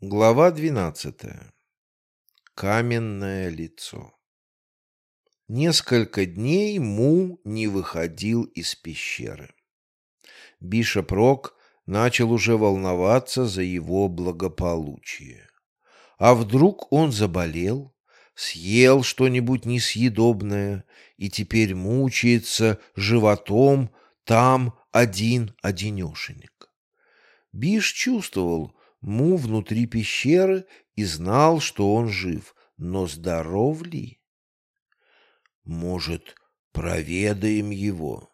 Глава двенадцатая. Каменное лицо. Несколько дней Му не выходил из пещеры. Бишоп Рок начал уже волноваться за его благополучие. А вдруг он заболел, съел что-нибудь несъедобное и теперь мучается животом там один-одинешенек. Биш чувствовал, Му внутри пещеры и знал, что он жив, но здоров ли? Может, проведаем его?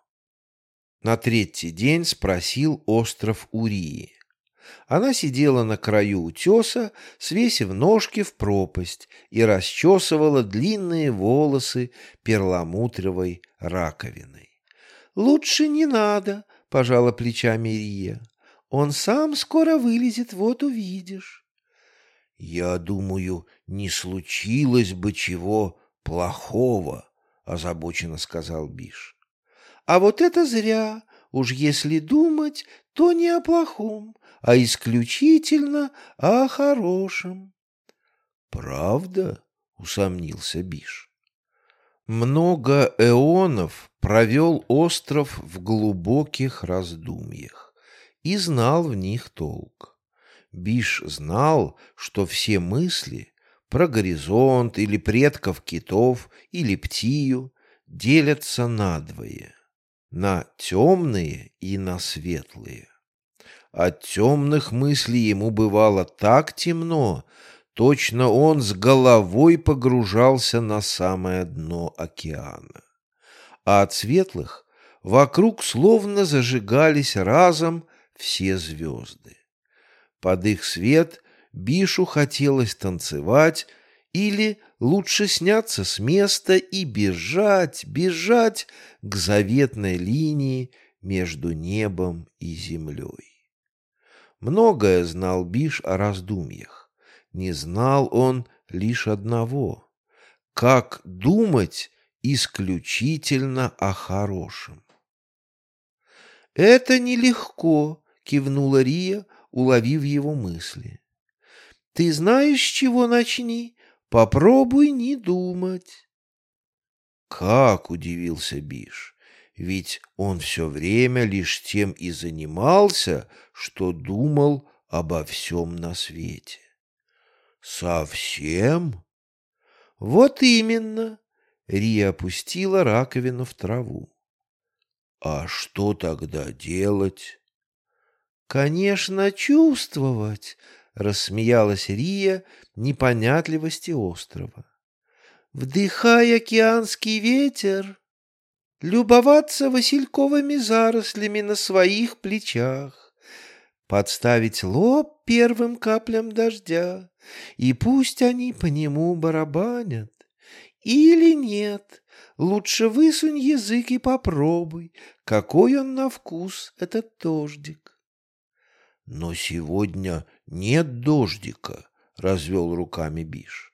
На третий день спросил остров Урии. Она сидела на краю утеса, свесив ножки в пропасть, и расчесывала длинные волосы перламутровой раковиной. «Лучше не надо», — пожала плечами Рия. Он сам скоро вылезет, вот увидишь. Я думаю, не случилось бы чего плохого, озабоченно сказал Биш. А вот это зря. Уж если думать, то не о плохом, а исключительно о хорошем. Правда? усомнился Биш. Много эонов провел остров в глубоких раздумьях и знал в них толк. Биш знал, что все мысли про горизонт или предков китов или птию делятся надвое — на темные и на светлые. От темных мыслей ему бывало так темно, точно он с головой погружался на самое дно океана. А от светлых вокруг словно зажигались разом все звезды. Под их свет Бишу хотелось танцевать или лучше сняться с места и бежать, бежать к заветной линии между небом и землей. Многое знал Биш о раздумьях. Не знал он лишь одного — как думать исключительно о хорошем. «Это нелегко», кивнула Рия, уловив его мысли. Ты знаешь, с чего начни? Попробуй не думать. Как удивился Биш. Ведь он все время лишь тем и занимался, что думал обо всем на свете. Совсем? Вот именно. Рия опустила раковину в траву. А что тогда делать? «Конечно, чувствовать!» — рассмеялась Рия непонятливости острова. «Вдыхай океанский ветер, любоваться васильковыми зарослями на своих плечах, подставить лоб первым каплям дождя, и пусть они по нему барабанят. Или нет, лучше высунь язык и попробуй, какой он на вкус, этот дождик. Но сегодня нет дождика, развел руками Биш.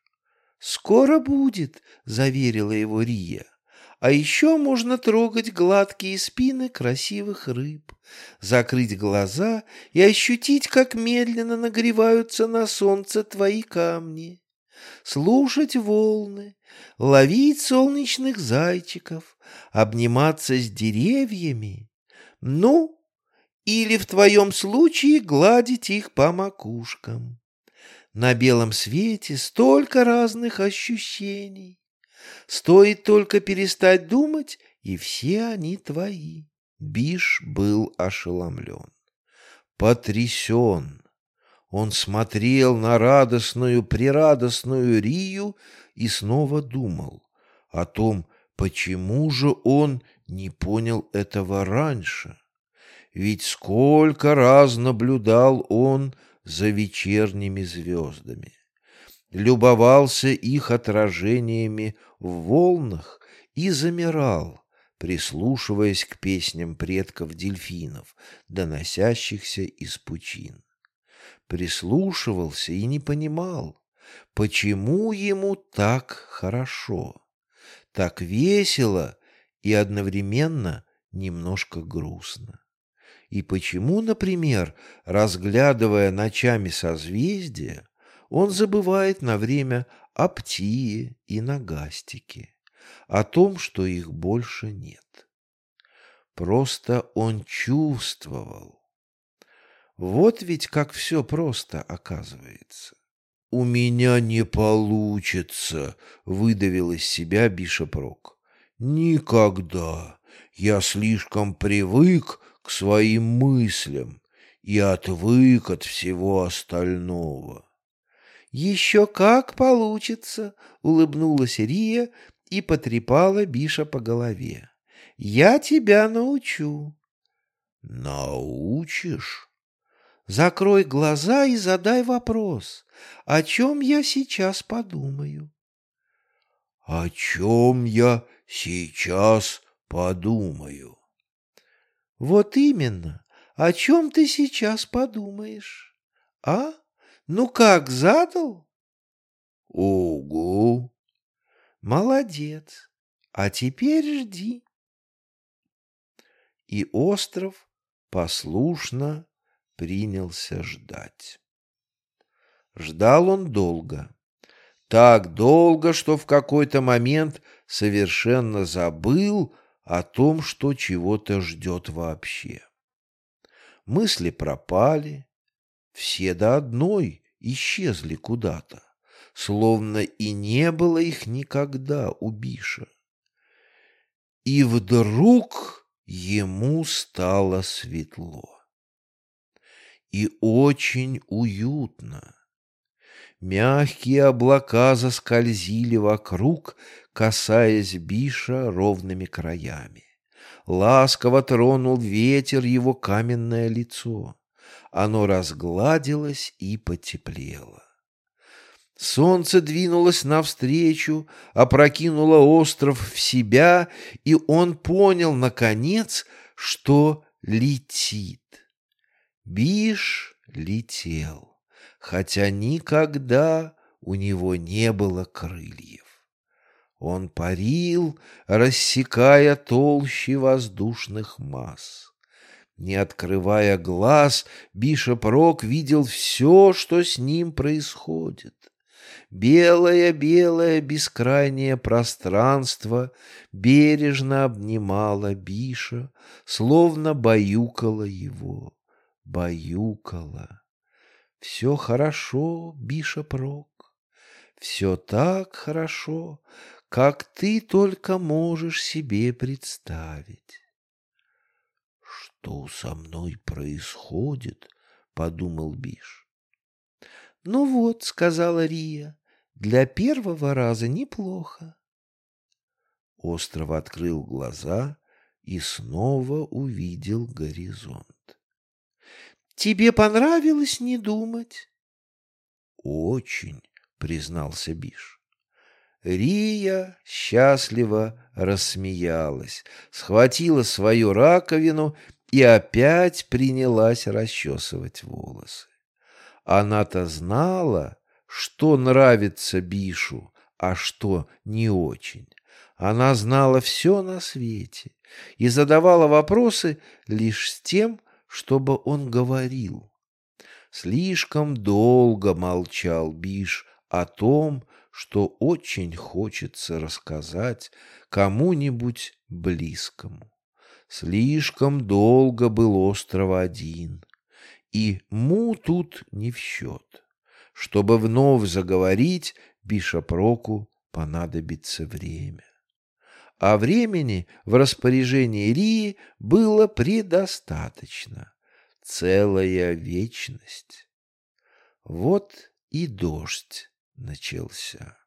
Скоро будет, заверила его Рия. А еще можно трогать гладкие спины красивых рыб, закрыть глаза и ощутить, как медленно нагреваются на солнце твои камни, слушать волны, ловить солнечных зайчиков, обниматься с деревьями. Ну, или в твоем случае гладить их по макушкам. На белом свете столько разных ощущений. Стоит только перестать думать, и все они твои. Биш был ошеломлен, потрясен. Он смотрел на радостную, прирадостную Рию и снова думал о том, почему же он не понял этого раньше ведь сколько раз наблюдал он за вечерними звездами, любовался их отражениями в волнах и замирал, прислушиваясь к песням предков дельфинов, доносящихся из пучин. Прислушивался и не понимал, почему ему так хорошо, так весело и одновременно немножко грустно И почему, например, разглядывая ночами созвездия, он забывает на время о Птие и Нагастике, о том, что их больше нет. Просто он чувствовал. Вот ведь как все просто оказывается. «У меня не получится», — выдавил из себя Бишопрок. «Никогда. Я слишком привык к своим мыслям и отвык от всего остального». «Еще как получится!» — улыбнулась Рия и потрепала Биша по голове. «Я тебя научу». «Научишь?» «Закрой глаза и задай вопрос, о чем я сейчас подумаю». «О чем я сейчас подумаю?» «Вот именно, о чем ты сейчас подумаешь, а?» Ну как, задал? Угу. Молодец. А теперь жди. И остров послушно принялся ждать. Ждал он долго. Так долго, что в какой-то момент совершенно забыл о том, что чего-то ждет вообще. Мысли пропали, все до одной исчезли куда-то, словно и не было их никогда у Биша. И вдруг ему стало светло и очень уютно. Мягкие облака заскользили вокруг, касаясь Биша ровными краями. Ласково тронул ветер его каменное лицо оно разгладилось и потеплело. Солнце двинулось навстречу, опрокинуло остров в себя, и он понял, наконец, что летит. Биш летел, хотя никогда у него не было крыльев. Он парил, рассекая толщи воздушных масс. Не открывая глаз, Бишоп Рок видел все, что с ним происходит. Белое-белое бескрайнее пространство бережно обнимало Биша, словно баюкало его, баюкало. Все хорошо, Бишоп Рок, все так хорошо, как ты только можешь себе представить что со мной происходит?» — подумал Биш. «Ну вот», — сказала Рия, — «для первого раза неплохо». Остров открыл глаза и снова увидел горизонт. «Тебе понравилось не думать?» «Очень», — признался Биш. Рия счастливо рассмеялась, схватила свою раковину и опять принялась расчесывать волосы. Она-то знала, что нравится Бишу, а что не очень. Она знала все на свете и задавала вопросы лишь с тем, чтобы он говорил. Слишком долго молчал Биш о том, что очень хочется рассказать кому-нибудь близкому. Слишком долго был остров один, и Му тут не в счет. Чтобы вновь заговорить, Бишопроку понадобится время. А времени в распоряжении Рии было предостаточно. Целая вечность. Вот и дождь начался.